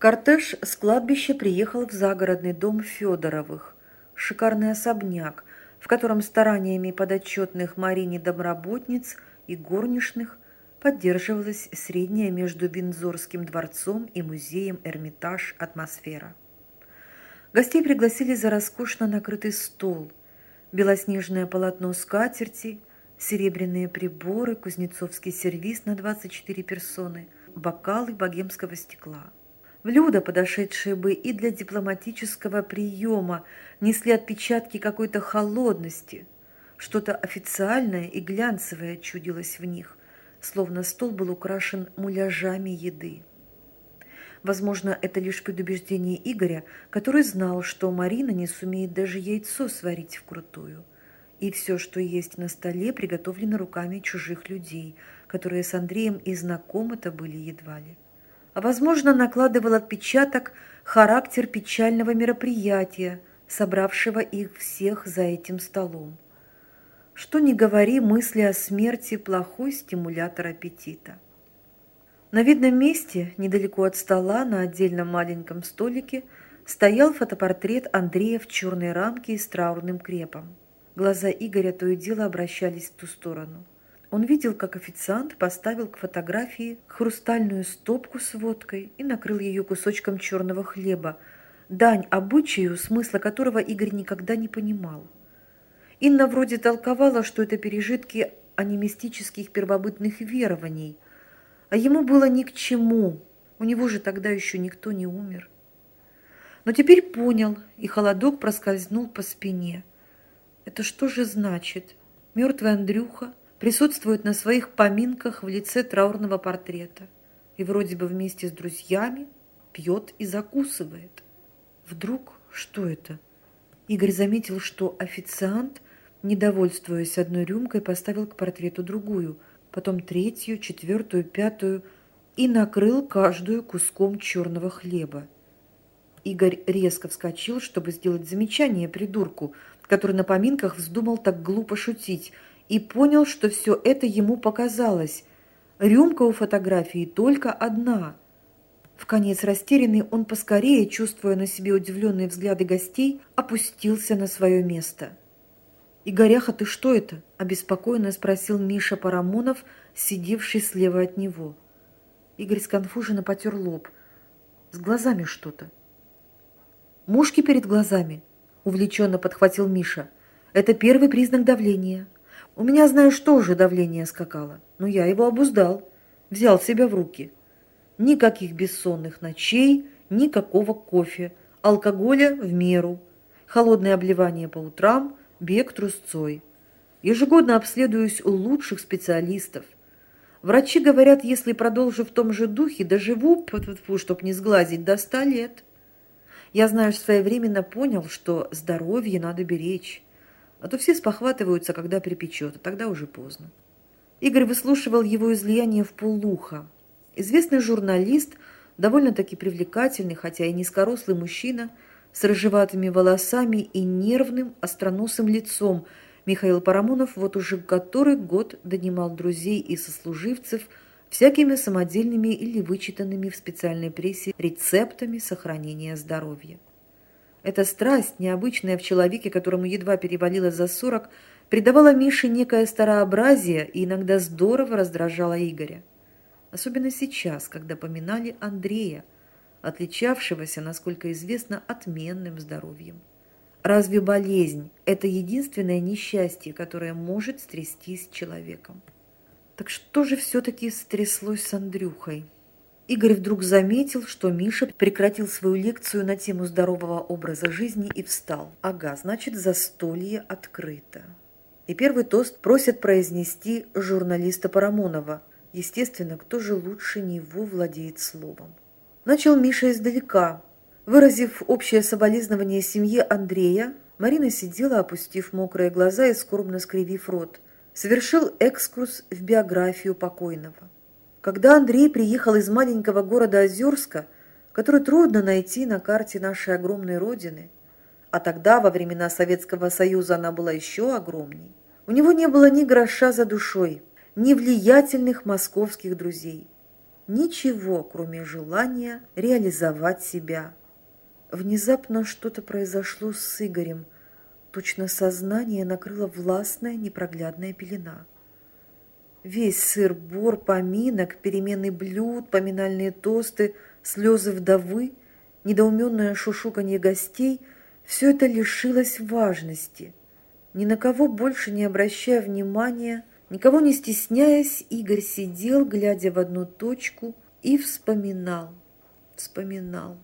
Кортеж с кладбища приехал в загородный дом Федоровых, шикарный особняк, в котором стараниями подотчетных Марине домработниц и горничных поддерживалась средняя между Виндзорским дворцом и музеем Эрмитаж атмосфера. Гостей пригласили за роскошно накрытый стол, белоснежное полотно скатерти, серебряные приборы, кузнецовский сервиз на 24 персоны, бокалы богемского стекла. Блюда, подошедшие бы и для дипломатического приема, несли отпечатки какой-то холодности. Что-то официальное и глянцевое чудилось в них, словно стол был украшен муляжами еды. Возможно, это лишь предубеждение Игоря, который знал, что Марина не сумеет даже яйцо сварить вкрутую. И все, что есть на столе, приготовлено руками чужих людей, которые с Андреем и знакомы-то были едва ли. Возможно, накладывал отпечаток характер печального мероприятия, собравшего их всех за этим столом. Что ни говори, мысли о смерти – плохой стимулятор аппетита. На видном месте, недалеко от стола, на отдельном маленьком столике, стоял фотопортрет Андрея в черной рамке и с траурным крепом. Глаза Игоря то и дело обращались в ту сторону. Он видел, как официант поставил к фотографии хрустальную стопку с водкой и накрыл ее кусочком черного хлеба, дань обычаю, смысла которого Игорь никогда не понимал. Инна вроде толковала, что это пережитки анимистических первобытных верований, а ему было ни к чему, у него же тогда еще никто не умер. Но теперь понял, и холодок проскользнул по спине. Это что же значит? Мертвый Андрюха присутствует на своих поминках в лице траурного портрета и вроде бы вместе с друзьями пьет и закусывает. Вдруг что это? Игорь заметил, что официант – недовольствуясь одной рюмкой, поставил к портрету другую, потом третью, четвертую, пятую и накрыл каждую куском черного хлеба. Игорь резко вскочил, чтобы сделать замечание придурку, который на поминках вздумал так глупо шутить, и понял, что все это ему показалось. Рюмка у фотографии только одна. В конец растерянный он поскорее, чувствуя на себе удивленные взгляды гостей, опустился на свое место. «Игоряха, ты что это?» – обеспокоенно спросил Миша Парамонов, сидевший слева от него. Игорь сконфуженно потер лоб. С глазами что-то. «Мушки перед глазами», – увлеченно подхватил Миша. «Это первый признак давления. У меня, знаешь, тоже давление скакало, но я его обуздал, взял себя в руки. Никаких бессонных ночей, никакого кофе, алкоголя в меру, холодное обливание по утрам – бег трусцой. Ежегодно обследуюсь у лучших специалистов. Врачи говорят, если продолжу в том же духе, доживу, чтоб не сглазить, до ста лет. Я, знаешь, своевременно понял, что здоровье надо беречь. А то все спохватываются, когда припечет, а тогда уже поздно. Игорь выслушивал его излияние в полуха. Известный журналист, довольно-таки привлекательный, хотя и низкорослый мужчина – с рыжеватыми волосами и нервным остроносым лицом. Михаил Парамонов вот уже который год донимал друзей и сослуживцев всякими самодельными или вычитанными в специальной прессе рецептами сохранения здоровья. Эта страсть, необычная в человеке, которому едва перевалило за сорок, придавала Мише некое старообразие и иногда здорово раздражала Игоря. Особенно сейчас, когда поминали Андрея, отличавшегося, насколько известно, отменным здоровьем. Разве болезнь – это единственное несчастье, которое может стрястись с человеком? Так что же все-таки стряслось с Андрюхой? Игорь вдруг заметил, что Миша прекратил свою лекцию на тему здорового образа жизни и встал. Ага, значит, застолье открыто. И первый тост просят произнести журналиста Парамонова. Естественно, кто же лучше него владеет словом? Начал Миша издалека. Выразив общее соболезнование семье Андрея, Марина сидела, опустив мокрые глаза и скорбно скривив рот. Совершил экскурс в биографию покойного. Когда Андрей приехал из маленького города Озерска, который трудно найти на карте нашей огромной родины, а тогда, во времена Советского Союза, она была еще огромней, у него не было ни гроша за душой, ни влиятельных московских друзей ничего, кроме желания реализовать себя. Внезапно что-то произошло с Игорем. Точно сознание накрыло властная непроглядная пелена. Весь сыр-бор, поминок, перемены блюд, поминальные тосты, слезы вдовы, недоуменное шушуканье гостей – все это лишилось важности. Ни на кого больше не обращая внимания, никого не стесняясь, Игорь сидел, глядя в одну точку, и вспоминал, вспоминал.